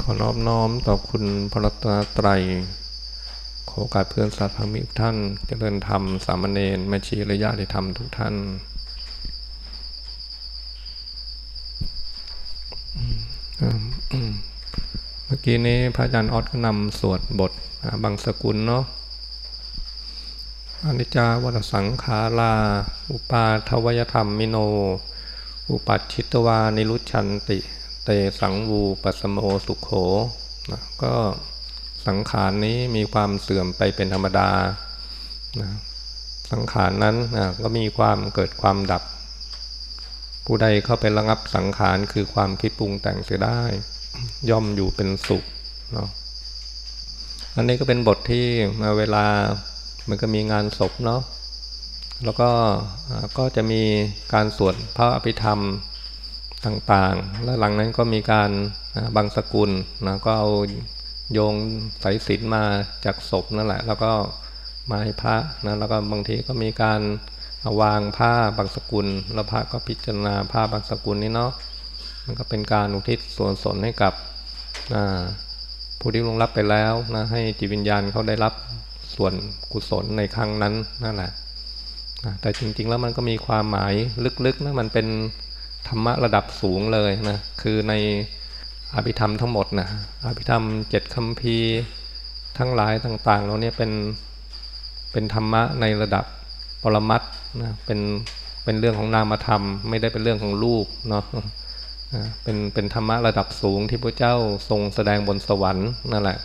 ขอนอบน้อมต่อคุณพระรัตนตรัย ขอโอกาสเพื่อนสัตว์พมิท่านจเจริญธรรมสามเณรแม่ชีระยะได้ธรรมทุกท่าน เมื่อกี้นี้พระอาจารย์ออสก็นำสวดบทบางสกุลเนาะอนิจจาวัฏสังขาราอุปาทวยธรรมมิโน อุปัชิตวานิรุชันติ เตสังวูปัสโมสุขโขนะก็สังขารนี้มีความเสื่อมไปเป็นธรรมดานะสังขารนั้นนะก็มีความเกิดความดับ ผู้ใดเข้าไประงับสังขารคือความคิดปรุงแต่งเสียได้ ย่อมอยู่เป็นสุขเนาะอันนี้ก็เป็นบทที่มาเวลามันก็มีงานศพเนาะแล้วก็ก็จะมีการสวดพระอภิธรรม ต่างๆ และหลังนั้นก็มีการบางสกุลนะก็เอาโยงสายสินมาจากศพนั่นแหละ แล้วก็มาให้พระนะแล้วก็บางทีก็มีการวางผ้าบางสกุล แล้วพระก็พิจารณาผ้าบางสกุลนี้เนาะมันก็เป็นการอุทิศส่วนสนให้กับผู้ที่ลงรับไปแล้วนะให้จิตวิญญาณเขาได้รับส่วนกุศลในครั้งนั้นนั่นแหละแต่จริง ๆ แล้วมันก็มีความหมายลึกๆนะมันเป็น ธรรมะระดับสูงเลยนะคือในอภิธรรมทั้งหมดนะอภิธรรมเจ็ดคำพีทั้งหลายต่างๆเราเนี่ยเป็นเป็นธรรมะในระดับปรมัตนะเป็นเป็นเรื่องของนามธรรม ไม่ได้เป็นเรื่องของรูปเนาะเป็นเป็นธรรมะระดับสูงที่พระเจ้าทรงแสดงบนสวรรค์นั่นแหละ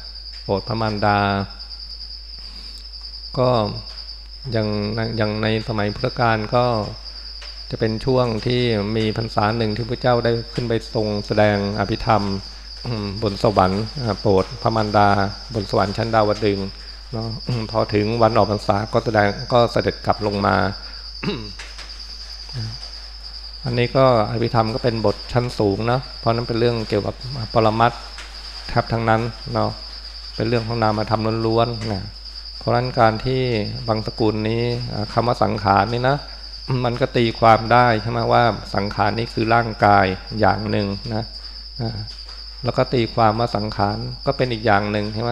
โปรดพระมารดา ก็อย่างอย่างในสมัยพุทธกาลก็ จะเป็นช่วงที่มีพรรษาหนึ่งที่พระเจ้าได้ขึ้นไปทรงแสดงอภิธรรมบนสวรรค์โปรดพระมารดา บนสวรรค์ชั้นดาวดึงเนาะพอถึงวันออกพรรษาก็แสดงก็เสด็จกลับลงมา อันนี้ก็อภิธรรมก็เป็นบทชั้นสูงนะเพราะนั้นเป็นเรื่องเกี่ยวกับปรมัตแทบทั้งนั้นเนาะเป็นเรื่องของนามธรรมล้วนๆนะเพราะฉะนั้นการที่บางสกุลนี้คำว่าสังขารนี่นะ มันก็ตีความได้ใช่ไหมว่าสังขารนี่คือร่างกายอย่างหนึ่งนะแล้วก็ตีความว่าสังขารก็เป็นอีกอย่างหนึ่งใช่ไหม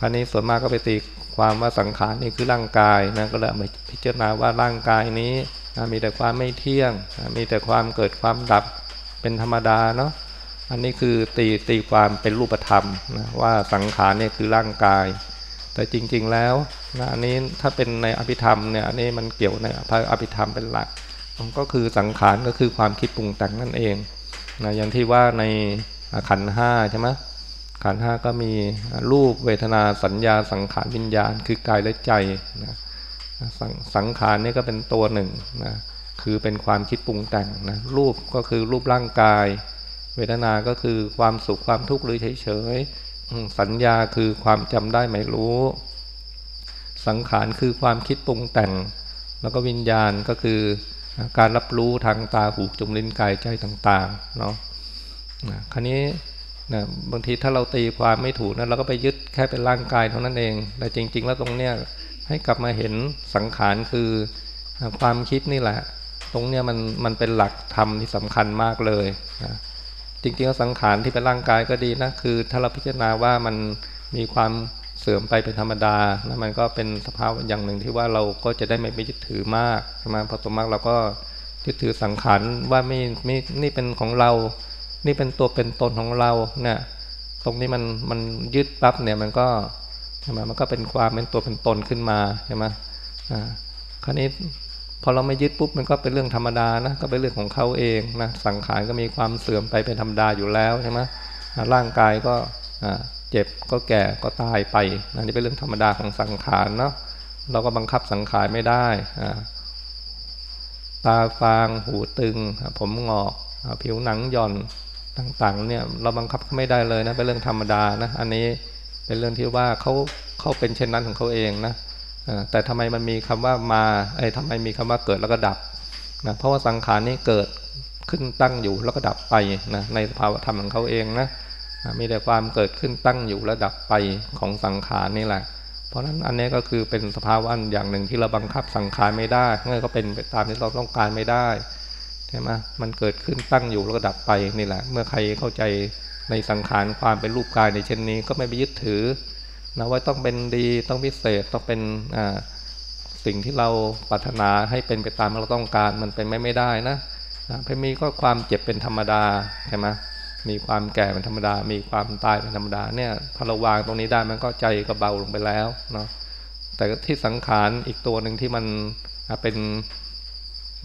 คราวนี้ส่วนมากก็ไปตีความว่าสังขารนี่คือร่างกายนะก็เลยมาพิจารณาว่าร่างกายนี้มีแต่ความไม่เที่ยง มีแต่ความเกิดความดับเป็นธรรมดาเนาะอันนี้คือตีตีความเป็นรูปธรรมนะว่าสังขารนี่คือร่างกาย แต่จริง ๆแล้ว นะอันนี้ถ้าเป็นในอภิธรรมเนี่ยอันนี้มันเกี่ยวในพระอภิธรรมเป็นหลัก ก็คือสังขารก็คือความคิดปรุงแต่งนั่นเองนะอย่างที่ว่าในขันห้าใช่ไหมขันห้าก็มีรูปเวทนาสัญญาสังขารวิญญาณ คือกายและใจนะสสังขารนี่ก็เป็นตัวหนึ่งนะคือเป็นความคิดปรุงแต่งนะรูปก็คือรูปร่างกาย เวทนา ก็คือความสุขความทุกข์หรือเฉยสัญญาคือความจำได้ไม่รู้ สังขารคือความคิดปรุงแต่ง แล้วก็วิญญาณก็คือการรับรู้ทางตาหูจมูกลิ้นกายใจต่างๆเนาะคราวนี้นะบางทีถ้าเราตีความไม่ถูกนะเราก็ไปยึดแค่เป็นร่างกายเท่านั้นเอง แต่จริง ๆ แล้วตรงเนี้ยให้กลับมาเห็นสังขารคือความคิดนี่แหละ ตรงเนี้ยมันมันเป็นหลักธรรมที่สำคัญมากเลยนะจริงๆแล้วสังขารที่เป็นร่างกายก็ดีนะคือ ถ้าเราพิจารณาว่ามันมีความ เสื่อมไปเป็นธรรมดานะมันก็เป็นสภาพอย่างหนึ่งที่ว่าเราก็จะได้ไม่ไปยึดถือมากใช่ไหมพอตัวมากเราก็ยึดถือสังขารว่าไม่ไม่นี่เป็นของเรา นี่เป็นตัวเป็นตนของเราเนี่ยตรงนี้มันมันยึดปั๊บเนี่ยมันก็ใช่ไหมมันก็เป็นความเป็นตัวเป็นตนขึ้นมาใช่ไหมอ่าคราวนี้พอเราไม่ยึดปุ๊บมันก็เป็นเรื่องธรรมดานะก็เป็นเรื่องของเขาเองนะสังขารก็มีความเสื่อมไปเป็นธรรมดาอยู่แล้วใช่ไหมร่างกายก็ เจ็บก็แก่ก็ตายไปนะนี่เป็นเรื่องธรรมดาของสังขารเนาะเราก็บังคับสังขารไม่ได้ตาฟางหูตึง ผมงอกผิวหนังหย่อนต่างๆเนี่ยเราบังคับไม่ได้เลยนะเป็นเรื่องธรรมดานะอันนี้เป็นเรื่องที่ว่าเขาเขาเป็นเช่นนั้นของเขาเองนะแต่ทำไมมันมีคำว่ามาไอ้ทำไมมีคำว่าเกิดแล้วก็ดับนะเพราะว่าสังขารนี้เกิดขึ้นตั้งอยู่แล้วก็ดับไปนะในสภาวะธรรมของเขาเองนะ มีแต่ความเกิดขึ้นตั้งอยู่และดับไปของสังขารนี่แหละ เพราะฉะนั้นอันนี้ก็คือเป็นสภาวะอย่างหนึ่งที่เราบังคับสังขารไม่ได้เมื่อก็เป็นไปตามที่เราต้องการไม่ได้ใช่ไหมมันเกิดขึ้นตั้งอยู่แล้วก็ดับไปนี่แหละ เมื่อใครเข้าใจในสังขารความเป็นรูปกายในเช่นนี้ก็ไม่ไปยึดถือนะว่าต้องเป็นดีต้องพิเศษต้องเป็นสิ่งที่เราปรารถนาให้เป็นไปตามที่เราต้องการมันเป็นไม่ไม่ได้นะนะเพมีก็ความเจ็บเป็นธรรมดาใช่ไหม มีความแก่เป็นธรรมดา มีความตายเป็นธรรมดาเนี่ยพอเราวางตรงนี้ได้มันก็ใจก็เบาลงไปแล้วเนาะแต่ที่สังขารอีกตัวหนึ่งที่มันเป็น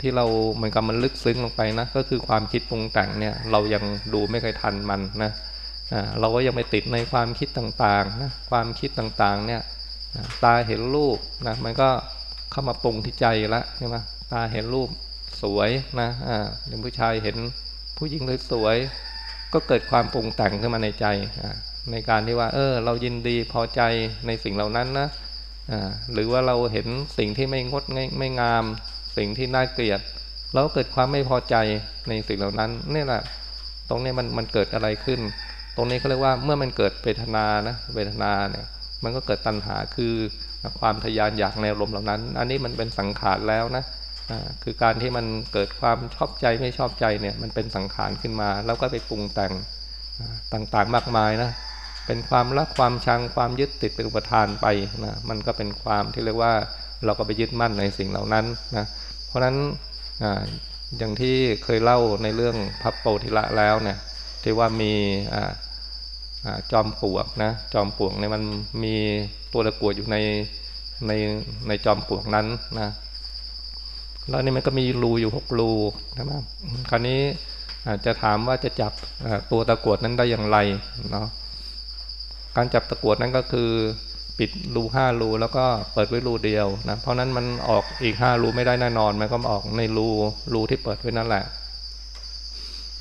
ที่เราเหมือนกับมันลึกซึ้งลงไปนะก็คือความคิดปรุงแต่งเนี่ย เรายังดูไม่เคยทันมันนะเราก็ยังไปติดในความคิดต่างๆนะความคิดต่างๆเนี่ยตาเห็นรูปนะมันก็เข้ามาปรุงที่ใจล้วใช่ไหมตาเห็นรูปสวยนะอ่าผู้ชายเห็นผู้หญิงสวย ก็เกิดความปรุงแต่งขึ้นมาในใจในการที่ว่า เออ เรายินดีพอใจในสิ่งเหล่านั้นนะหรือว่าเราเห็นสิ่งที่ไม่งดไม่งาม สิ่งที่น่าเกลียดเราเกิดความไม่พอใจในสิ่งเหล่านั้นนี่แหละตรงนี้มันมันเกิดอะไรขึ้น ตรงนี้เขาเรียกว่าเมื่อมันเกิดเวทนานะเวทนาเนี่ย มันก็เกิดตัณหาคือความทยานอยากในลมเหล่านั้น อันนี้มันเป็นสังขารแล้วนะ คือการที่มันเกิดความชอบใจไม่ชอบใจเนี่ย มันเป็นสังขารขึ้นมา แล้วก็ไปปรุงแต่งต่างๆมากมายนะเป็นความรักความชังความยึดติดเป็นอุปทานไปนะมันก็เป็นความที่เรียกว่าเราก็ไปยึดมั่นในสิ่งเหล่านั้นนะเพราะฉะนั้นออย่างที่เคยเล่าในเรื่องพับโปธิละแล้วเนี่ยที่ว่ามีจอมปลวกนะจอมปลวกเนี่ยมันมีตัวตะกวดอยู่ในในในจอมปลวกนั้นนะ แล้วนี่มันก็มีรูอยู่หกรูนะครคราวนี้จะถามว่าจะจับตัวตะกวดนั้นได้อย่างไรเนาะการจับตะกวดนั้นก็คือปิดรูห้ารูแล้วก็เปิดไว้รูเดียวนะเพราะนั้นมันออกอีกห้ารูไม่ได้แน่นอน มันก็ออกในรูรูที่เปิดไว้นั่นแหละ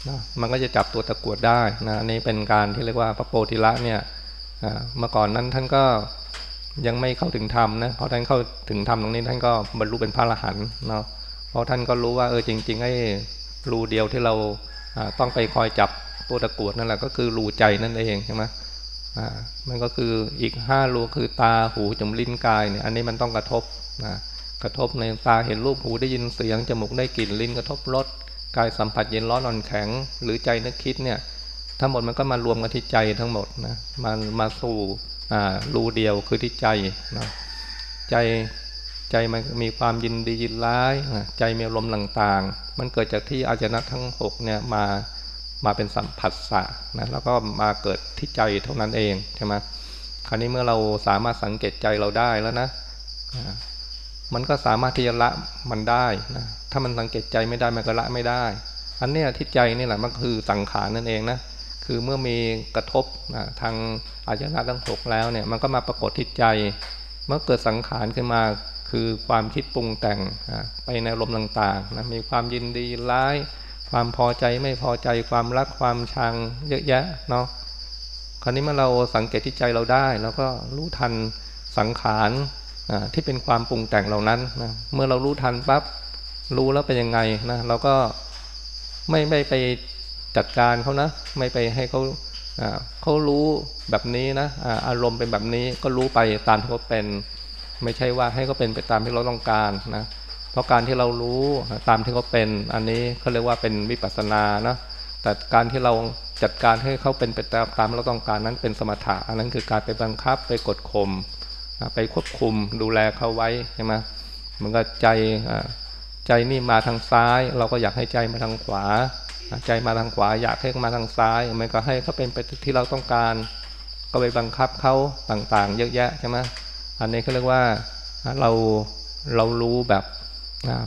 นะมันก็จะจับตัวตะกวดได้นะอันนี้เป็นการที่เรียกว่าพระโพธิละเนี่ยเมื่อก่อนนั้นท่านก็ยังไม่เข้าถึงธรรมนะพอท่านเข้าถึงธรรมตรงนี้ท่านก็บรรลุเป็นพระอรหันต์เนาะ ราะท่านก็รู้ว่าเออจริงๆไอ้รูเดียวที่เราต้องไปคอยจับตัวตะกวดนั่นแหละก็คือรูใจนั่นเองใช่ไหมมันก็คืออีกห้ารูคือตาหูจมูกลิ้นกายเนี่ยอันนี้มันต้องกระทบนะกระทบในตาเห็นรูปหูได้ยินเสียงจมูกได้กลิ่นลิ้นกระทบรสกายสัมผัสเย็นร้อนอ่อนแข็ง หรือใจนึกคิดเนี่ยทั้งหมดมันก็มารวมกันที่ใจทั้งหมดนะมันมาสู่รูเดียวคือที่ใจนะใจ ใจมันมีความยินดียินร้ายใจมีลมต่างๆ มันเกิดจากที่อาจนะทั้งหกเนี่ยมามาเป็นสัมผัสสะนะแล้วก็มาเกิดที่ใจเท่านั้นเองใช่ไหมคราวนี้เมื่อเราสามารถสังเกตใจเราได้แล้วนะมันก็สามารถที่จะละมันได้นะถ้ามันสังเกตใจไม่ได้มันก็ละไม่ได้ อันนี้ที่ใจนี่แหละมันคือสังขารนั่นเองนะคือเมื่อมีกระทบนะทางอาจนะทั้งหกแล้วเนี่ยมันก็มาปรากฏที่ใจ เมื่อเกิดสังขารขึ้นมา คือความคิดปรุงแต่งไปในลมต่างๆนะมีความยินดีร้าย ความพอใจไม่พอใจความรักความชังเยอะแยะเนาะคราวนี้เมื่อเราสังเกตที่ใจเราได้ แล้วก็รู้ทันสังขารที่เป็นความปรุงแต่งเหล่านั้นนะเมื่อเรารู้ทันปั๊บรู้แล้วเป็นยังไงนะเราก็ไม่ไม่ไปจัดการเขานะ ไม่ไปให้เขาเขารู้แบบนี้นะอารมณ์เป็นแบบนี้ก็รู้ไปตามที่เขาเป็น ไม่ใช่ว่าให้เขาเป็นไปตามที่เราต้องการนะเพราะการที่เรารู้ตามที่เขาเป็นอันนี้เขาเรียกว่าเป็นวิปัสสนานะแต่การที่เราจัดการให้เขาเป็นไปตามตามเราต้องการนั้นเป็นสมถะอันนั้นคือการไปบังคับไปกดข่มไปควบคุมดูแลเขาไว้ใช่ไหมมันก็ใจใจนี่มาทางซ้าย เราก็อยากให้ใจมาทางขวา ใจมาทางขวา อยากให้มาทางซ้ายมันก็ให้เขาเป็นไปที่เราต้องการ ก็ไปบังคับเขาต่างๆ เยอะแยะใช่ไหม อันนี้เขาเรียกว่าเราเรารู้แบบ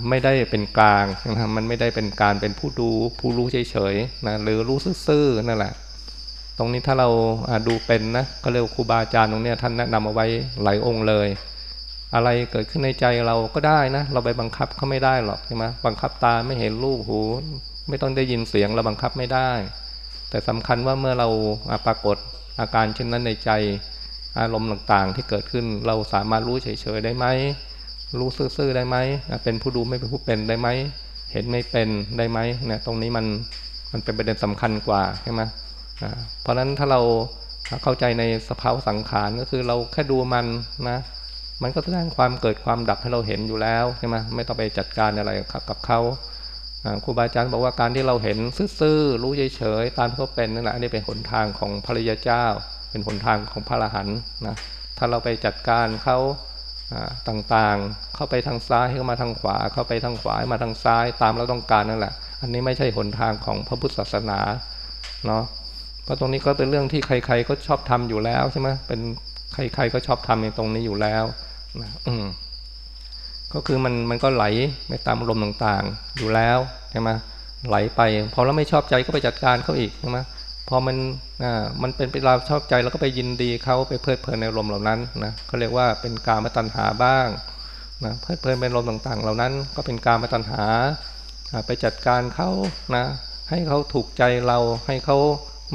ไม่ได้เป็นกลางนะมันไม่ได้เป็นการเป็นผู้ดูผู้รู้เฉยๆนะหรือรู้ซื่อๆนั่นแหละ ตรงนี้ถ้าเราดูเป็นนะก็เรียกครูบาอาจารย์ตรงนี้ท่านแนะนำเอาไว้หลายองค์เลย อะไรเกิดขึ้นในใจเราก็ได้นะ เราไปบังคับเขาไม่ได้หรอกใช่ไหมบังคับตาไม่เห็นรูปหู ไม่ต้องได้ยินเสียงเราบังคับไม่ได้ แต่สำคัญว่าเมื่อเราปรากฏอาการเช่นนั้นในใจ อารมณ์ต่างๆ ที่เกิดขึ้นเราสามารถรู้เฉยๆได้ไหมรู้ซื่อๆได้ไหมเป็นผู้ดูไม่เป็นผู้เป็นได้ไหมเห็นไม่เป็นได้ไหมเนี่ยตรงนี้มันมันเป็นประเด็นสำคัญกว่าใช่ไหมเพราะฉะนั้นถ้าเราเข้าใจในสภาวะสังขารก็คือเราแค่ดูมันนะมันก็แสดงความเกิดความดับให้เราเห็นอยู่แล้วใช่ไหมไม่ต้องไปจัดการอะไรกับเขาครูบาอาจารย์บอกว่าการที่เราเห็นซื่อๆรู้เฉยๆตามเขาเป็นนั่นแหละอันนี้เป็นหนทางของพระริยเจ้า เป็นหนทางของพระอรหันต์นะถ้าเราไปจัดการเขาต่างๆ เข้าไปทางซ้ายเข้ามาทางขวา เข้าไปทางขวามาทางซ้ายตามเราต้องการนั่นแหละ อันนี้ไม่ใช่หนทางของพระพุทธศาสนาเนาะเพราะตรงนี้ก็เป็นเรื่องที่ใคร ๆ ก็ชอบทำอยู่แล้วใช่ไหมเป็นใคร ๆ ก็ชอบทำในตรงนี้อยู่แล้วนะอืมก็คือมันมันก็ไหลไปตามลมต่างๆ อยู่แล้วใช่ไหมไหลไปพอเราไม่ชอบใจก็ไปจัดการเขาอีกใช่ไหม พอมันอ่ามันเป็นเวลาชอบใจแล้วก็ไปยินดีเขาไปเพลิดเพลินในลมเหล่านั้นนะเขาเรียกว่าเป็นการมาตัญหาบ้างนะเพลิดเพลินเป็นลมต่างๆ เหล่านั้น ก็เป็นการมาตัญหาไปจัดการเขานะให้เขาถูกใจเราให้เขา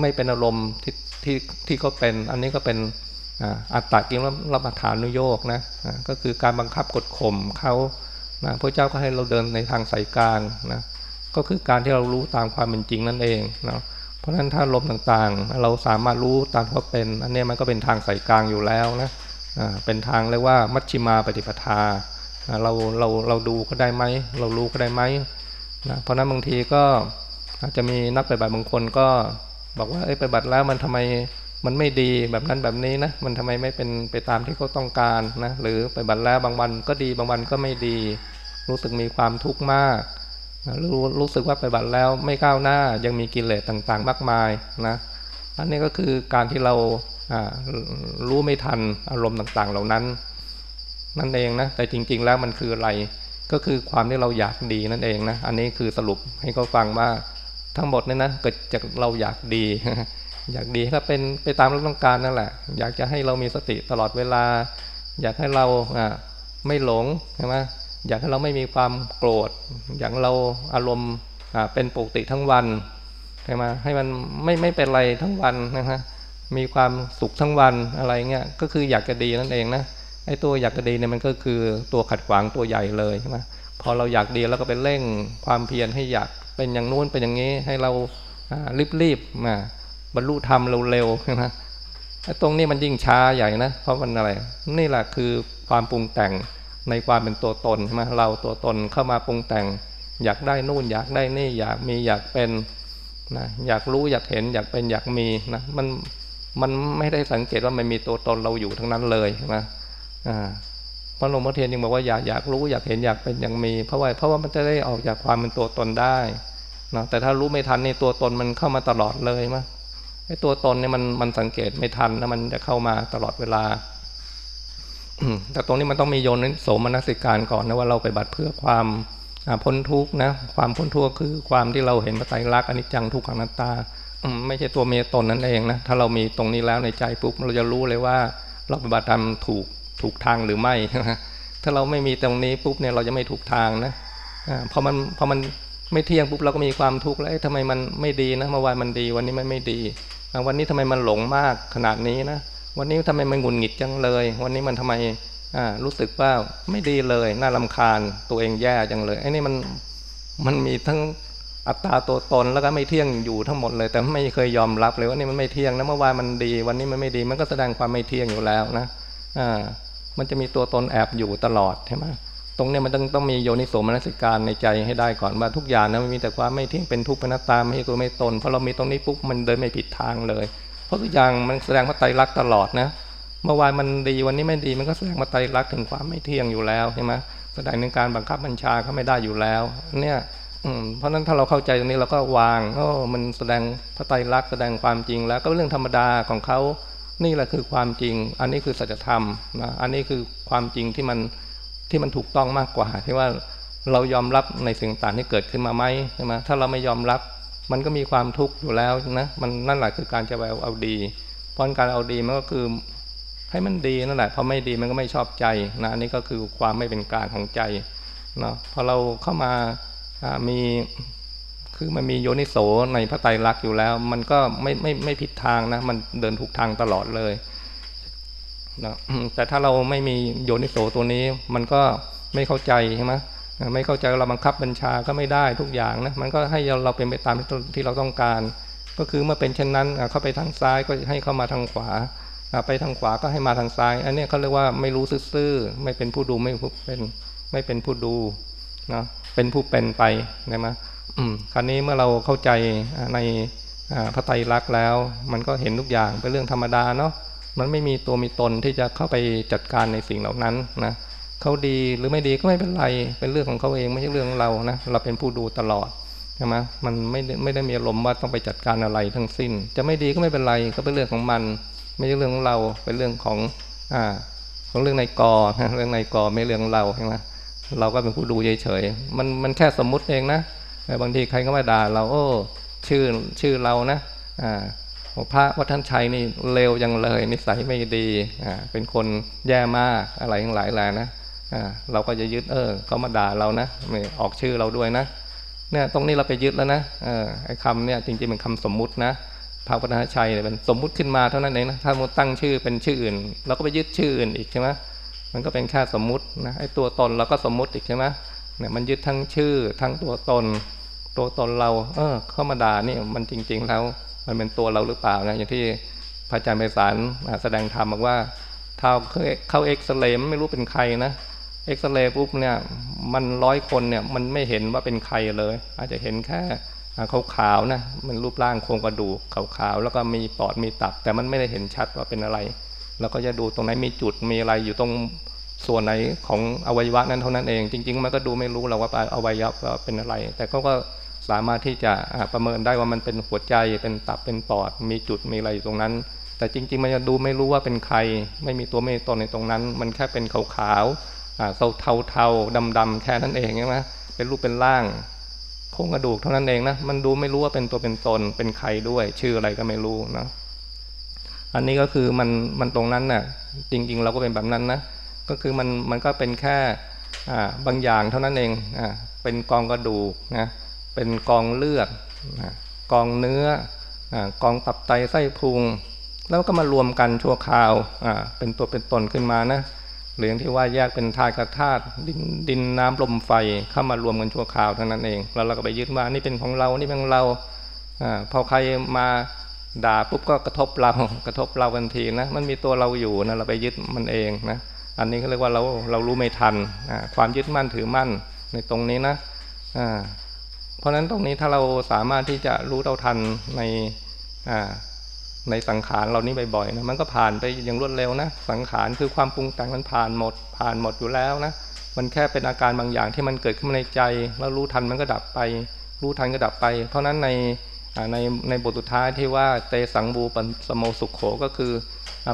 ไม่เป็นอารมณ์ที่ที่ที่เขาเป็น อันนี้ก็เป็นอัตตากิมรับประทานุโยกนะก็คือการบังคับกดข่มเขานะพระเจ้าก็ให้เราเดินในทางสายกลางนะก็คือการที่เรารู้ตามความเป็นจริงนั่นเองนะ ราะฉะนั้นถ้าลมต่างๆ เราสามารถรู้ตามเขาเป็น อันนี้มันก็เป็นทางสายกลางอยู่แล้วนะเป็นทางเรียกว่ามัชชิมาปฏิปทาเราเราเราดูก็ได้ไหมเรารู้ก็ได้ไหมนะเพราะนั้นบางทีก็อาจจะมีนักปฏิบัติบางคนก็บอกว่าเอ้ปฏิบัติแล้วมันทำไมมันไม่ดีแบบนั้นแบบนี้นะมันทำไมไม่เป็นไปตามที่เขาต้องการนะหรือปฏิบัติแล้วบางวันก็ดีบางวันก็ไม่ดี รู้สึกมีความทุกข์มาก รู้รู้สึกว่าปฏิบัติแล้วไม่ก้าวหน้ายังมีกิเลสต่างๆ มากมายนะอันนี้ก็คือการที่เรารู้ไม่ทันอารมณ์ต่างๆ เหล่านั้น นั่นเองนะแต่จริง ๆ แล้วมันคืออะไรก็คือความที่เราอยากดีนั่นเองนะอันนี้คือสรุปให้เขาฟังว่าทั้งหมดเนี่ยนะเกิดจากเราอยากดี อยากดีก็เป็นไปตามเราต้องการนั่นแหละ อยากจะให้เรามีสติตลอดเวลา อยากให้เราอ่าไม่หลงใช่ไหม อยากให้เราไม่มีความโกรธ อยากเราอารมณ์เป็นปกติทั้งวันใช่ไหมให้มันไม่ไม่เป็นไรทั้งวันนะฮะมีความสุขทั้งวันอะไรเงี้ยก็คืออยากจะดีนั่นเองนะไอ้ตัวอยากจะดีเนี่ยมันก็คือตัวขัดขวางตัวใหญ่เลยใช่ไหมพอเราอยากดีแล้วก็ไปเร่งความเพียรให้อยากเป็นอย่างนู้นเป็นอย่างนี้ให้เรารีบๆมาบรรลุธรรมเร็วๆใช่ไหมตรงนี้มันยิ่งช้าใหญ่นะเพราะมันอะไร นี่แหละคือความปรุงแต่ง ในความเป็นตัวตนใช่ไหมเราตัวตนเข้ามาปรุงแต่ง อยากได้นู่น อยากได้นี่อยากมีอยากเป็นนะอยากรู้อยากเห็นอยากเป็นอยากมีนะมันมันไม่ได้สังเกตว่ามันมีตัวตนเราอยู่ทั้งนั้นเลยใช่ไหมอ่าพระหลวงพ่อเทียนยังบอกว่าอยากอยากรู้อยากเห็นอยากเป็นอยากมี เพราะว่าเพราะว่ามันจะได้ออกจากความเป็นตัวตนได้นะแต่ถ้ารู้ไม่ทันในตัวตนมันเข้ามาตลอดเลยมั้ยไอ้ตัวตนเนี่ยมันมันสังเกตไม่ทันแล้วมันจะเข้ามาตลอดเวลา แต่ตรงนี้มันต้องมีโยนโสมนัสิการก่อนนะว่าเราไปบัตรเพื่อความพ้นทุกข์นะ ความพ้นทุกข์คือความที่เราเห็นพระไตรลักษณ์อนิจจังทุกขังนัตตาไม่ใช่ตัวเมตตนนั่นเองนะถ้าเรามีตรงนี้แล้วในใจปุ๊บเราจะรู้เลยว่าเราปฏิบัติธรรมถูกถูกทางหรือไม่ ถ้าเราไม่มีตรงนี้ปุ๊บเนี่ยเราจะไม่ถูกทางนะพอมันพอมันไม่เที่ยงปุ๊บเราก็มีความทุกข์แล้วทำไมมันไม่ดีนะเมื่อวานมันดีวันนี้มันไม่ดี วันนี้ทำไมมันหลงมากขนาดนี้นะ วันนี้ทำไมมันหงุดหงิดจังเลย วันนี้มันทำไมรู้สึกว่าไม่ดีเลย น่าลาคาญตัวเองแย่จังเลยไอ้นี่มันมันมีทั้งอัตตาตัวตนแล้วก็ไม่เที่ยงอยู่ทั้งหมดเลย แต่ไม่เคยยอมรับเลยว่านี่มันไม่เที่ยงนะเมื่อวานมันดี วันนี้มันไม่ดี มันก็แสดงความไม่เที่ยงอยู่แล้วนะอ่ามันจะมีตัวตนแอบอยู่ตลอดใช่ไหมตรงนี้มันต้องต้องมีโยนิโสมนสิการในใจให้ได้ก่อนว่าทุกอย่างนะมันมีแต่ความไม่เที่ยงเป็นทุกข์เป็นนัตตาไม่ใช่ตัวไม่ตนเพราะเรามีตรงนี้ปุ๊บมันเดินไม่ผิดทางเลย เพราะทุกอย่างมันแสดงว่าไตรลักษณ์ตลอดนะเมื่อวานมันดีวันนี้ไม่ดีมันก็แสดงว่าไตรลักษณ์ถึงความไม่เที่ยงอยู่แล้วใช่ไหมแสดงในการบังคับบัญชาเขาไม่ได้อยู่แล้ว เนี่ยเพราะนั้นถ้าเราเข้าใจตรงนี้เราก็วางโอ้มันแสดงพระไตรลักษณ์แสดงความจริงแล้วก็เรื่องธรรมดาของเขานี่แหละคือความจริง อันนี้คือสัจธรรมนะอันนี้คือความจริงที่มันที่มันถูกต้องมากกว่าที่ว่าเรายอมรับในสิ่งต่างที่เกิดขึ้นมาไหมใช่ไหมถ้าเราไม่ยอมรับ มันก็มีความทุกข์อยู่แล้วนะมันนั่นแหละคือการจะไปเอาดีเพราะการเอาดีมันก็คือให้มันดีนั่นแหละพอไม่ดีมันก็ไม่ชอบใจนะอันนี้ก็คือความไม่เป็นกลางของใจเนาะพอเราเข้ามามีคือมันมีโยนิโสในพระไตรลักษณ์อยู่แล้ว มันก็ไม่ไม่ไม่ผิดทางนะ มันเดินถูกทางตลอดเลยนะแต่ถ้าเราไม่มีโยนิโสตัวนี้ มันก็ไม่เข้าใจใช่ไหม ไม่เข้าใจเราบังคับบัญชาก็ไม่ได้ทุกอย่างนะมันก็ให้เราเป็นไปตามที่เราต้องการ ก็คือเมื่อเป็นเช่นนั้นเข้าไปทางซ้ายก็ให้เข้ามาทางขวา ไปทางขวาก็ให้มาทางซ้าย อันนี้เขาเรียกว่าไม่รู้ซื่อไม่เป็นผู้ดูไม่เป็นไม่เป็นผู้ดูนะเป็นผู้เป็นไปนะมั้คราวนี้เมื่อเราเข้าใจในพระไตรลักษณ์แล้ว มันก็เห็นทุกอย่างเป็นเรื่องธรรมดาเนาะมันไม่มีตัวมีตนที่จะเข้าไปจัดการในสิ่งเหล่านั้นนะ เขาดีหรือไม่ดีก็ไม่เป็นไร เป็นเรื่องของเขาเองไม่ใช่เรื่องของเรานะเราเป็นผู้ดูตลอดใช่ไหมมันไม่ไม่ได้มีอารมณ์ว่าต้องไปจัดการอะไรทั้งสิ้น จะไม่ดีก็ไม่เป็นไรก็เป็นเรื่องของมัน ไม่ใช่เรื่องของเราเป็นเรื่องของอ่าของเรื่องในกอเรื่องในกอไม่เรื่องเราใช่ไหมเราก็เป็นผู้ดูเฉยๆมันมันแค่สมมุติเองนะบางทีใครก็มาด่าเราโอ้ชื่อชื่อเรานะอ่าพระวัฒนชัยนี่เลวยังเลยนิสัยไม่ดีอ่าเป็นคนแย่มากอะไรทั้งหลายแหล่นะ เราก็จะยึดเออเขามาด่าเรานะไม่ออกชื่อเราด้วยนะเนี่ยตรงนี้เราไปยึดแล้วนะออไอ้คำเนี่ยจริงๆเป็นคำสมมุตินะพระวัฒนชัยเนี่ยเป็นสมมุติขึ้นมาเท่านั้นเองนะถ้ามุตั้งชื่อเป็นชื่ออื่นเราก็ไปยึดชื่ออื่นอีกใช่ไหมมันก็เป็นแค่สมมุตินะไอ้ตัวตนเราก็สมมุติอีกใช่ไหมเนี่ยมันยึดทั้งชื่อทั้งตัวตน ตัวตนเรา เออ เข้ามาด่านี่มันจริง ๆ แล้ว มันเป็นตัวเราหรือเปล่านะอย่างที่พระอาจารย์ไปสารแสดงธรรมบอกว่าถ้าเข้าเอ็กซเรย์ไม่รู้เป็นใครนะ เอ็กซเรย์ปุ๊บเนี่ยมันร้อยคนเนี่ยมันไม่เห็นว่าเป็นใครเลย อาจจะเห็นแค่ขาวๆนะมันรูปร่างโครงกระดูกขาวๆแล้วก็มีปอดมีตับ แต่มันไม่ได้เห็นชัดว่าเป็นอะไรเราก็จะดูตรงไหนมีจุดมีอะไรอยู่ตรงส่วนไหนของอวัยวะนั้นเท่านั้นเอง จริง ๆ มันก็ดูไม่รู้เราว่าอวัยวะเป็นอะไร แต่เขาก็สามารถที่จะประเมินได้ว่ามันเป็นหัวใจเป็นตับเป็นปอด มีจุดมีอะไรอยู่ตรงนั้น แต่จริง ๆ มันจะดูไม่รู้ว่าเป็นใคร ไม่มีตัวไม่ตนในตรงนั้น มันแค่เป็นขาวๆ เทาเทาเทาดำดำแค่นั้นเองใช่ไหมเป็นรูปเป็นร่างโครงกระดูกเท่านั้นเองนะมันดูไม่รู้ว่าเป็นตัวเป็นตนเป็นใครด้วย ชื่ออะไรก็ไม่รู้นะอันนี้ก็คือมันมันตรงนั้นน่ะจริง ๆ เราก็เป็นแบบนั้นนะก็คือมันมันก็เป็นแค่บางอย่างเท่านั้นเองอเป็นกองกระดูกนะเป็นกองเลือดกองเนื้อกองตับไตไส้พุง แล้วก็มารวมกันชั่วคราวเป็นตัวเป็นตนขึ้นมานะ หรืออย่างที่ว่าแยกเป็นธาตุกับธาตุดินดินน้ำลมไฟเข้ามารวมกันชั่วคราวเท่านั้นเอง แล้วเราก็ไปยึดว่านี่เป็นของเรานี่เป็นของเราอพอใครมาด่าปุ๊บก็กระทบเรากระทบเราทันทีนะมันมีตัวเราอยู่นะเราไปยึดมันเองนะอันนี้เขาเรียกว่าเราเรารู้ไม่ทันความยึดมั่นถือมั่นในตรงนี้นะเพราะฉะนั้นตรงนี้ถ้าเราสามารถที่จะรู้เท่าทันใน ในสังขารเรานี้บ่อยๆนะมันก็ผ่านไปอย่างรวดเร็วนะสังขารคือความปรุงแต่งมันผ่านหมด ผ่านหมดอยู่แล้วนะมันแค่เป็นอาการบางอย่างที่มันเกิดขึ้นในใจ แล้วรู้ทันมันก็ดับไป รู้ทันก็ดับไป เพราะฉะนั้นในในในบทสุดท้ายที่ว่าเตสังบูปสโมสุขโขก็คือ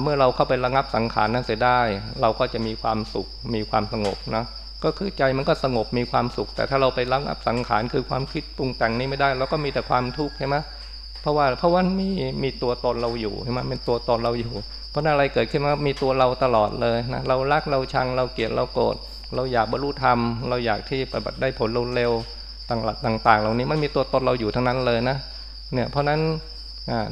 เมื่อเราเข้าไประงับสังขารนั้นเสียได้ เราก็จะมีความสุขมีความสงบนะก็คือใจมันก็สงบมีความสุข แต่ถ้าเราไประงับสังขารคือความคิดปรุงแต่งนี้ไม่ได้ เราก็มีแต่ความทุกข์ใช่ไหม เพราะว่าเพราะว่ามีมีตัวตนเราอยู่ใช่ไหมเป็นตัวตนเราอยู่ เพราะอะไรเกิดขึ้นมามีตัวเราตลอดเลยนะเรารักเราชังเราเกลียดเราโกรธเราอยากบรรลุธรรม เราอยากที่ปฏิบัติได้ผลเร็วๆต่างๆ เหล่านี้มันมีตัวตนเราอยู่ทั้งนั้นเลยนะเนี่ยเพราะนั้น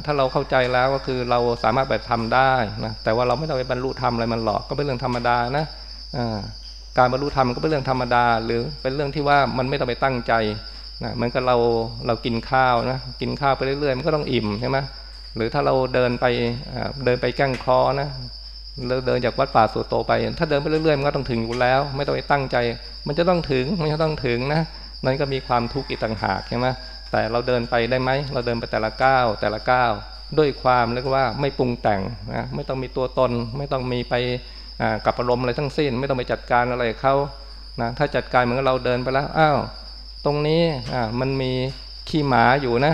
ถ้าเราเข้าใจแล้วก็คือเราสามารถไปทำได้นะแต่ว่าเราไม่ต้องไปบรรลุธรรมอะไรมันหรอกก็เป็นเรื่องธรรมดานะการบรรลุธรรมก็เป็นเรื่องธรรมดา หรือเป็นเรื่องที่ว่ามันไม่ต้องไปตั้งใจ นะเหมือนกับเราเรากินข้าวนะกินข้าวไปเรื่อยๆ มันก็ต้องอิ่มใช่ไหมหรือถ้าเราเดินไปเดินไปแก้งคอนะเราเดินจากวัดป่าสู่โตไป ถ้าเดินไปเรื่อยๆมันก็ต้องถึงอยู่แล้ว ไม่ต้องไปตั้งใจ มันจะต้องถึงมันจะต้องถึงนะนั่นก็มีความทุกข์อีกต่างหากใช่ไหมแต่เราเดินไปได้ไหมเราเดินไปแต่ละก้าวแต่ละก้าวด้วยความเรียกว่าไม่ปรุงแต่งนะไม่ต้องมีตัวตน ไม่ต้องมีไปกับอารมณ์อะไรทั้งสิ้น ไม่ต้องไปจัดการอะไรเขานะถ้าจัดการเหมือนเราเดินไปแล้วอ้าว ตรงนี้มันมีขี้หมาอยู่นะ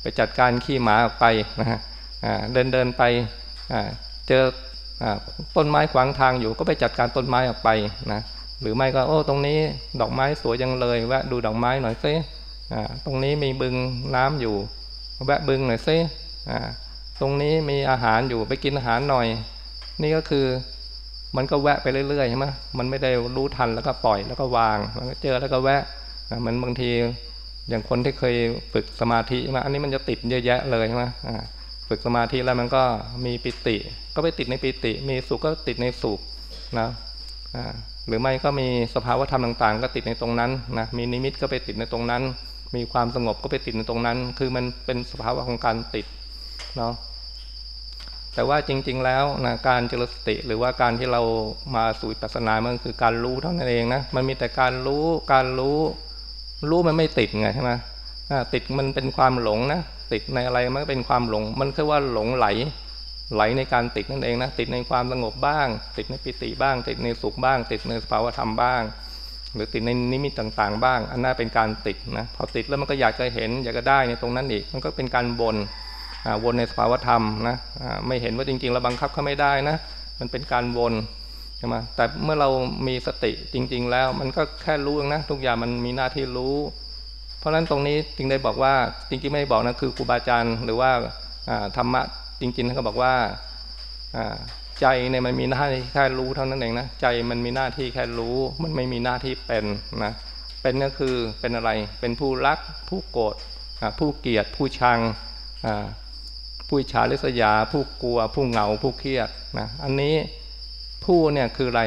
ไปจัดการขี้หมาออกไปนะเดินเดินไปเจอต้นไม้ขวางทางอยู่ก็ไปจัดการต้นไม้ออกไปนะหรือไม่ก็โอ้ตรงนี้ดอกไม้สวยยังเลยแวะดูดอกไม้หน่อยซิตรงนี้มีบึงน้ำอยู่ แวะบึงหน่อยซิตรงนี้มีอาหารอยู่ไปกินอาหารหน่อย นี่ก็คือมันก็แวะไปเรื่อยๆใช่ไหมมันไม่ได้รู้ทันแล้วก็ปล่อยแล้วก็วางมันก็เจอแล้วก็แวะ มันบางทีอย่างคนที่เคยฝึกสมาธิใช่ไหมอันนี้มันจะติดเยอะแยะเลยใช่ไหมฝึกสมาธิแล้วมันก็มีปิติ ก็ไปติดในปิติ มีสุขก็ติดในสุขนะหรือไม่ก็มีสภาวะธรรมต่างๆ ก็ติดในตรงนั้นนะมีนิมิตก็ไปติดในตรงนั้น มีความสงบก็ไปติดในตรงนั้น คือมันเป็นสภาวะของการติดเนาะแต่ว่าจริง ๆ แล้วนะการเจริญสติ หรือว่าการที่เรามาสู่ปัสนามันคือการรู้เท่านั้นเองนะมันมีแต่การรู้การรู้ รู้มันไม่ติดไงใช่ไหมติดมันเป็นความหลงนะติดในอะไรมันก็เป็นความหลง มันคือว่าหลงไหล ไหลในการติดนั่นเองนะติดในความสงบบ้าง ติดในปิติบ้าง ติดในสุขบ้าง ติดในสภาวธรรมบ้าง หรือติดในนิมิตต่างๆ บ้าง อันนั้นเป็นการติดนะพอติดแล้วมันก็อยากจะเห็นอยากจะได้ในตรงนั้นอีกมันก็เป็นการวนวนในสภาวธรรมนะไม่เห็นว่าจริงๆเราบังคับเขาไม่ได้นะ มันเป็นการวน ใช่ไหมแต่เมื่อเรามีสติจริง ๆ แล้ว มันก็แค่รู้นะทุกอย่างมันมีหน้าที่รู้ เพราะฉะนั้นตรงนี้จึงได้บอกว่าจริงๆไม่ได้บอกนะคือครูบาอาจารย์หรือว่าธรรมะจริงๆท่านก็บอกว่าใจเนี่ยมันมีหน้าที่แค่รู้เท่านั้นเองนะใจมันมีหน้าที่แค่รู้ มันไม่มีหน้าที่เป็นนะเป็นก็คือเป็นอะไรเป็นผู้รัก ผู้โกรธผู้เกลียด ผู้ชังผู้ฉาลิษยา ผู้กลัว ผู้เหงาผู้เครียดนะอันนี้ ผู้เนี่ยคืออะไร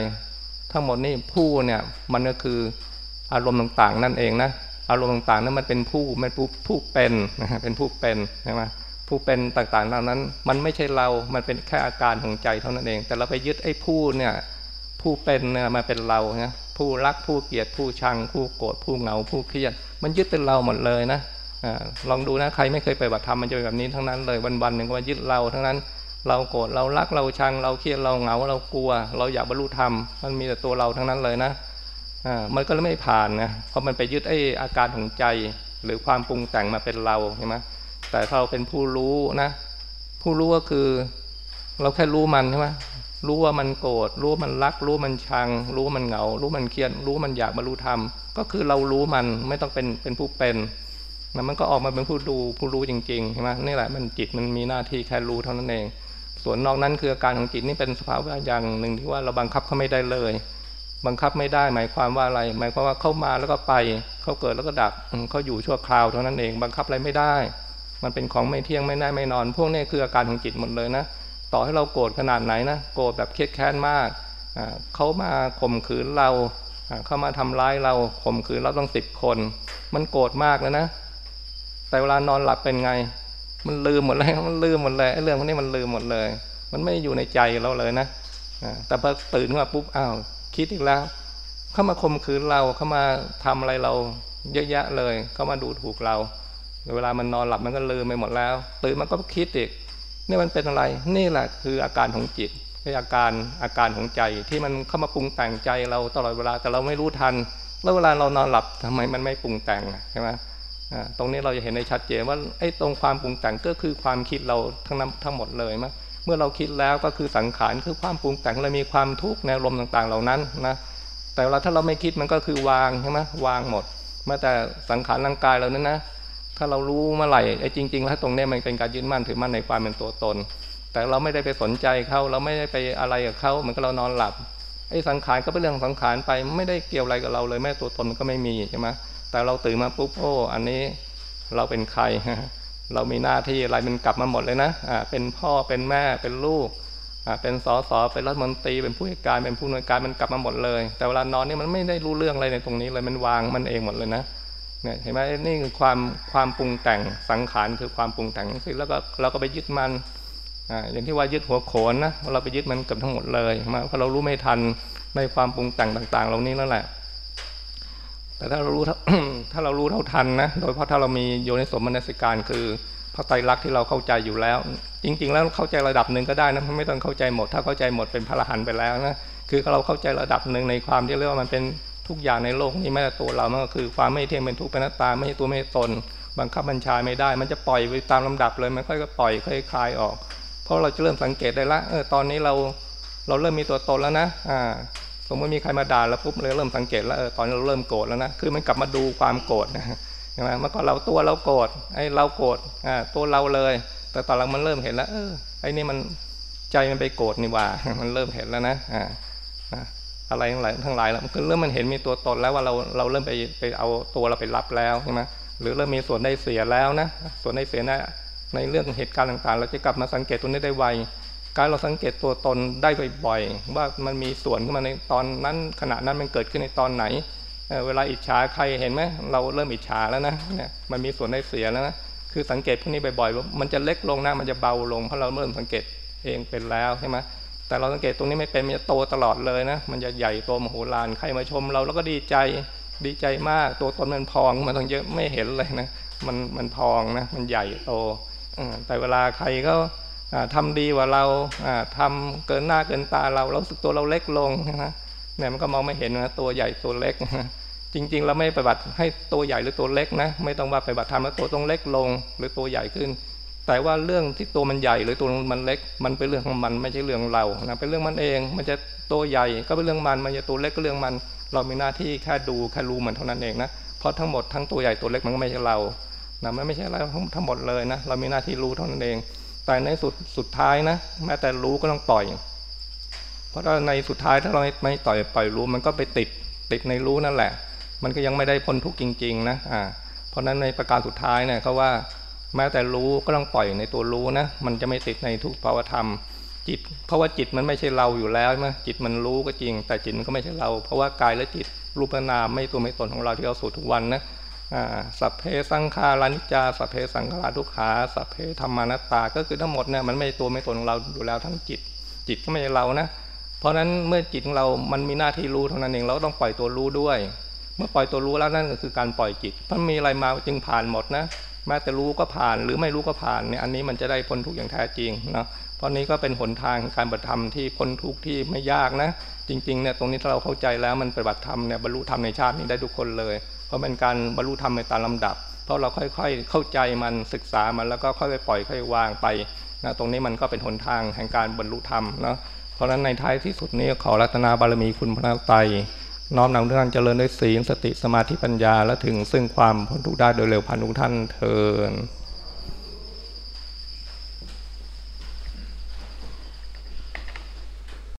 ทั้งหมดนี่ผู้เนี่ยมันก็คืออารมณ์ต่างๆ นั่นเองนะอารมณ์ต่างๆนั้นมันเป็นผู้มันผู้ผู้เป็นนะเป็นผู้เป็นใช่ไหมผู้เป็นต่างๆเหล่านั้น มันไม่ใช่เรา มันเป็นแค่อาการของใจเท่านั้นเอง แต่เราไปยึดไอ้ผู้เนี่ยผู้เป็นเนี่ยมาเป็นเรานะผู้รักผู้เกลียดผู้ชัง ผู้โกรธผู้เหงาผู้เครียด มันยึดเป็นเราหมดเลยนะลองดูนะใครไม่เคยไปบัติธรรมมันจะเป็นแบบนี้ทั้งนั้นเลยวันๆหนึ่งก็มายึดเราทั้งนั้น เราโกรธเรารักเราชัง เราเครียดเราเหงาเรากลัว เราอยากบรรลุธรรม มันมีแต่ตัวเราทั้งนั้นเลยนะอ่ามันก็เลยไม่ผ่านนะเพราะมันไปยึดไอ้อาการของใจ หรือความปรุงแต่งมาเป็นเราใช่ไหมแต่ถ้าเราเป็นผู้รู้นะผู้รู้ก็คือ เราแค่รู้มันใช่ไหมรู้ว่ามันโกรธรู้มันรัก รู้มันชัง รู้มันเหงา รู้มันเครียดรู้มันอยากบรรลุธรรม ก็คือเรารู้มันไม่ต้องเป็นเป็นผู้เป็นมันก็ออกมาเป็นผู้ดูผู้รู้จริงๆใช่ไหมนี่แหละมันจิตมันมีหน้าที่แค่รู้เท่านั้นเอง ส่วนนอกนั้นคืออาการของจิตนี่เป็นสภาวะอย่างหนึ่งที่ว่าเราบังคับเขาไม่ได้เลย บังคับไม่ได้หมายความว่าอะไร หมายความว่าเข้ามาแล้วก็ไป เขาเกิดแล้วก็ดับเขาอยู่ชั่วคราวเท่านั้นเองบังคับอะไรไม่ได้ มันเป็นของไม่เที่ยงไม่ได้ไม่นอน พวกนี้คืออาการของจิตหมดเลยนะ ต่อให้เราโกรธขนาดไหนนะโกรธแบบเครียดแค้นมากเขามาข่มขืนเราเข้ามาทำร้ายเราข่มขืนเราต้องสิบคน มันโกรธมากแล้วนะ แต่เวลานอนหลับเป็นไง มันลืมหมดเลยมันลืมหมดเลยไอ้เรื่องพวกนี้มันลืมหมดเลย มันไม่อยู่ในใจเราเลยนะแต่พอตื่นขึ้นมาปุ๊บอ้าวคิดอีกแล้ว เข้ามาข่มขืนเราเข้ามาทำอะไรเรา เยอะแยะเลย เข้ามาดูถูกเรา เวลามันนอนหลับมันก็ลืมไปหมดแล้ว ตื่นมันก็คิดอีกนี่มันเป็นอะไร นี่แหละคืออาการของจิตเป็นอาการอาการของใจที่มันเข้ามาปรุงแต่งใจเราตลอดเวลาแต่เราไม่รู้ทัน แล้วเวลาเรานอนหลับทำไมมันไม่ปรุงแต่งใช่ไหม ตรงนี้เราจะเห็นในชัดเจนว่าไอ้ตรงความปรุงแต่งก็คือความคิดเราทั้งนั้นทั้งหมดเลยมั้ยเมื่อเราคิดแล้วก็คือสังขารคือความปรุงแต่งเรามีความทุกข์ในลมต่างๆ เหล่านั้นนะแต่เวลาถ้าเราไม่คิดมันก็คือวางใช่ไหมวางหมดเมื่อแต่สังขารร่างกายเรานั้นนะถ้าเรารู้เมื่อไหร่ไอ้จริง ๆ แล้วตรงนี้มันเป็นการยึดมั่นถือมั่นในความเป็นตัวตน แต่เราไม่ได้ไปสนใจเขาเราไม่ได้ไปอะไรกับเขาเหมือนกับเรานอนหลับไอ้สังขารก็เป็นเรื่องสังขารไปไม่ได้เกี่ยวอะไรกับเราเลยแม้ตัวตนมันก็ไม่มีใช่ไหม แต่เราตื่นมาปุ๊บโอ้อันนี้เราเป็นใคร เรามีหน้าที่อะไรมันกลับมาหมดเลยนะอ่าเป็นพ่อเป็นแม่เป็นลูกอ่าเป็นสสเป็นรัฐมนตรีเป็นผู้ให้การเป็นผู้หน่วยการมันกลับมาหมดเลย แต่เวลานอนนี่มันไม่ได้รู้เรื่องอะไรในตรงนี้เลยมันวางมันเองหมดเลยนะเนี่ยเห็นไหมนี่คือความความปรุงแต่งสังขารคือความปรุงแต่งสิแล้วก็เราก็ไปยึดมันอ่าอย่างที่ว่ายึดหัวโขนนะเราไปยึดมันเกือบทั้งหมดเลยมาเพราะเรารู้ไม่ทันในความปรุงแต่งต่าง ๆ เหล่านี้แล้วแหละ แต่ถ้าเรารู้ถ้าเรารู้เท่าทันนะโดยเพราะถ้าเรามีโยนิสมนสิการคือพระไตรลักษณ์ที่เราเข้าใจอยู่แล้ว จริง ๆ แล้วเข้าใจระดับหนึ่งก็ได้นะไม่ต้องเข้าใจหมด ถ้าเข้าใจหมดเป็นพระรหันต์ไปแล้วนะคือเราเข้าใจระดับหนึ่งในความที่เรียกว่ามันเป็นทุกอย่างในโลกนี้แม้แต่ตัวเรามันก็คือความไม่เที่ยงเป็นทุกข์เป็นนัตตาไม่ใช่ตัวไม่ตน บังคับบัญชาไม่ได้ มันจะปล่อยไปตามลำดับเลยมันค่อยก็ปล่อยค่อยคลายออก เพราะเราจะเริ่มสังเกตได้ละเออตอนนี้เราเราเริ่มมีตัวตนแล้วนะอ่า สมมติมีใครมาด่าแล้วปุ๊บเลยเริ่มสังเกตแล้วตอนเราเริ่มโกรธแล้วนะคือมันกลับมาดูความโกรธนะใช่ไหมเมื่อก่อนเราตัวเราโกรธไอ้เราโกรธอ่าตัวเราเลย แต่ตอนหลังมันเริ่มเห็นแล้ว เออไอ้นี่มันใจมันไปโกรธนี่ว่า มันเริ่มเห็นแล้วนะอ่าอะไรทั้งหลายทั้งหลายแล้วมันเริ่มมันเห็นมีตัวตนแล้วว่าเราเราเริ่มไปไปเอาตัวเราไปรับแล้วใช่ไหมหรือเริ่มมีส่วนได้เสียแล้วนะส่วนได้เสียนะในเรื่องเหตุการณ์ต่างๆ เราจะกลับมาสังเกตตัวนี้ได้ไว การเราสังเกตตัวตนได้บ่อยๆว่ามันมีส่วนขึ้นมาในตอนนั้นขณะนั้นมันเกิดขึ้นในตอนไหนเวลาอิจฉาใครเห็นไหมเราเริ่มอิจฉาแล้วนะเนี่ยมันมีส่วนได้เสียแล้วนะคือสังเกตพวกนี้บ่อยๆมันจะเล็กลงนะมันจะเบาลงเพราะเราเริ่มสังเกตเองเป็นแล้วใช่ไหมแต่เราสังเกตตรงนี้ไม่เป็นมันจะโตตลอดเลยนะมันจะใหญ่โตมโหฬารใครมาชมเราเราก็ดีใจดีใจมากตัวตนมันพองมันต้องเยอะไม่เห็นเลยนะมันมันพองนะมันใหญ่โตแต่เวลาใครก็ ทำดีกว่าเราทำเกินหน้าเกินตาเราเราสึกตัวเราเล็กลงนะเนี่ยมันก็มองไม่เห็นนะตัวใหญ่ตัวเล็กจริง ๆ เราไม่ปฏิบัติให้ตัวใหญ่หรือตัวเล็กนะไม่ต้องว่าปฏิบัติทำแล้วตัวต้องเล็กลง หรือตัวใหญ่ขึ้น แต่ว่าเรื่องที่ตัวมันใหญ่หรือตัวมันเล็ก มันเป็นเรื่องของมันไม่ใช่เรื่องเรานะเป็นเรื่องมันเอง มันจะตัวใหญ่ก็เป็นเรื่องมัน มันจะตัวเล็กก็เรื่องมัน เรามีหน้าที่แค่ดูแค่รู้มันเท่านั้นเองนะเพราะทั้งหมดทั้งตัวใหญ่ตัวเล็กมันก็ไม่ใช่เรานะมันไม่ใช่เราทั้งหมดเลยนะเรามีหน้าที่รู้เท่านั้นเอง แต่ในสุดสุดท้ายนะ แม้แต่รู้ก็ต้องปล่อย เพราะในสุดท้ายถ้าเราไม่ต่อยปล่อยรู้มันก็ไปติดติดในรู้นั่นแหละ มันก็ยังไม่ได้พ้นทุกข์จริง ๆ นะอ่าเพราะนั้นในประการสุดท้ายเนี่ยเขาว่า แม้แต่รู้ก็ต้องปล่อยในตัวรู้นะ มันจะไม่ติดในทุกภาวธรรม จิต เพราะว่าจิตมันไม่ใช่เราอยู่แล้วใช่ไหมจิตมันรู้ก็จริง แต่จิตมันก็ไม่ใช่เรา เพราะว่ากายและจิตรูปนามไม่ตัวไม่ตนของเราที่เราสูดทุกวันนะ สัพเพสังขารานิจจาสัพเพสังขาราทุกขาสัพเพธรรมานัตตา ก็คือทั้งหมดเนี่ยมันไม่ตัวไม่ตนของเราอยู่แล้วทั้งจิต จิตก็ไม่ใช่เรานะ เพราะนั้นเมื่อจิตของเรา มันมีหน้าที่รู้เท่านั้นเองเราต้องปล่อยตัวรู้ด้วย เมื่อปล่อยตัวรู้แล้วนั่นก็คือการปล่อยจิตถ้ามีอะไรมาจึงผ่านหมดนะแม้แต่รู้ก็ผ่านหรือไม่รู้ก็ผ่านเนี่ยอันนี้มันจะได้พ้นทุกอย่างแท้จริงนะเพราะนี้ก็เป็นหนทางการปฏิธรรมที่พ้นทุกข์ที่ไม่ยากนะ จริงๆเนี่ยตรงนี้ถ้าเราเข้าใจแล้วมันปฏิบัติธรรมเนี่ยบรรลุธรรมในชาตินี้ได้ทุกคนเลย เพราะเป็นการบรรลุธรรมในตามลำดับ เพราะเราค่อยๆ เข้าใจมันศึกษามันแล้วก็ค่อยๆปล่อยค่อยวางไปนะตรงนี้มันก็เป็นหนทางแห่งการบรรลุธรรมเนาะเพราะฉะนั้นในท้ายที่สุดนี้ขอรัตนาบารมีคุณพระไตรน้อมนำทุกท่านเจริญด้วยศีลสติสมาธิปัญญาและถึงซึ่งความพ้นทุกข์ได้โดยเร็วพันทุกท่านเทิน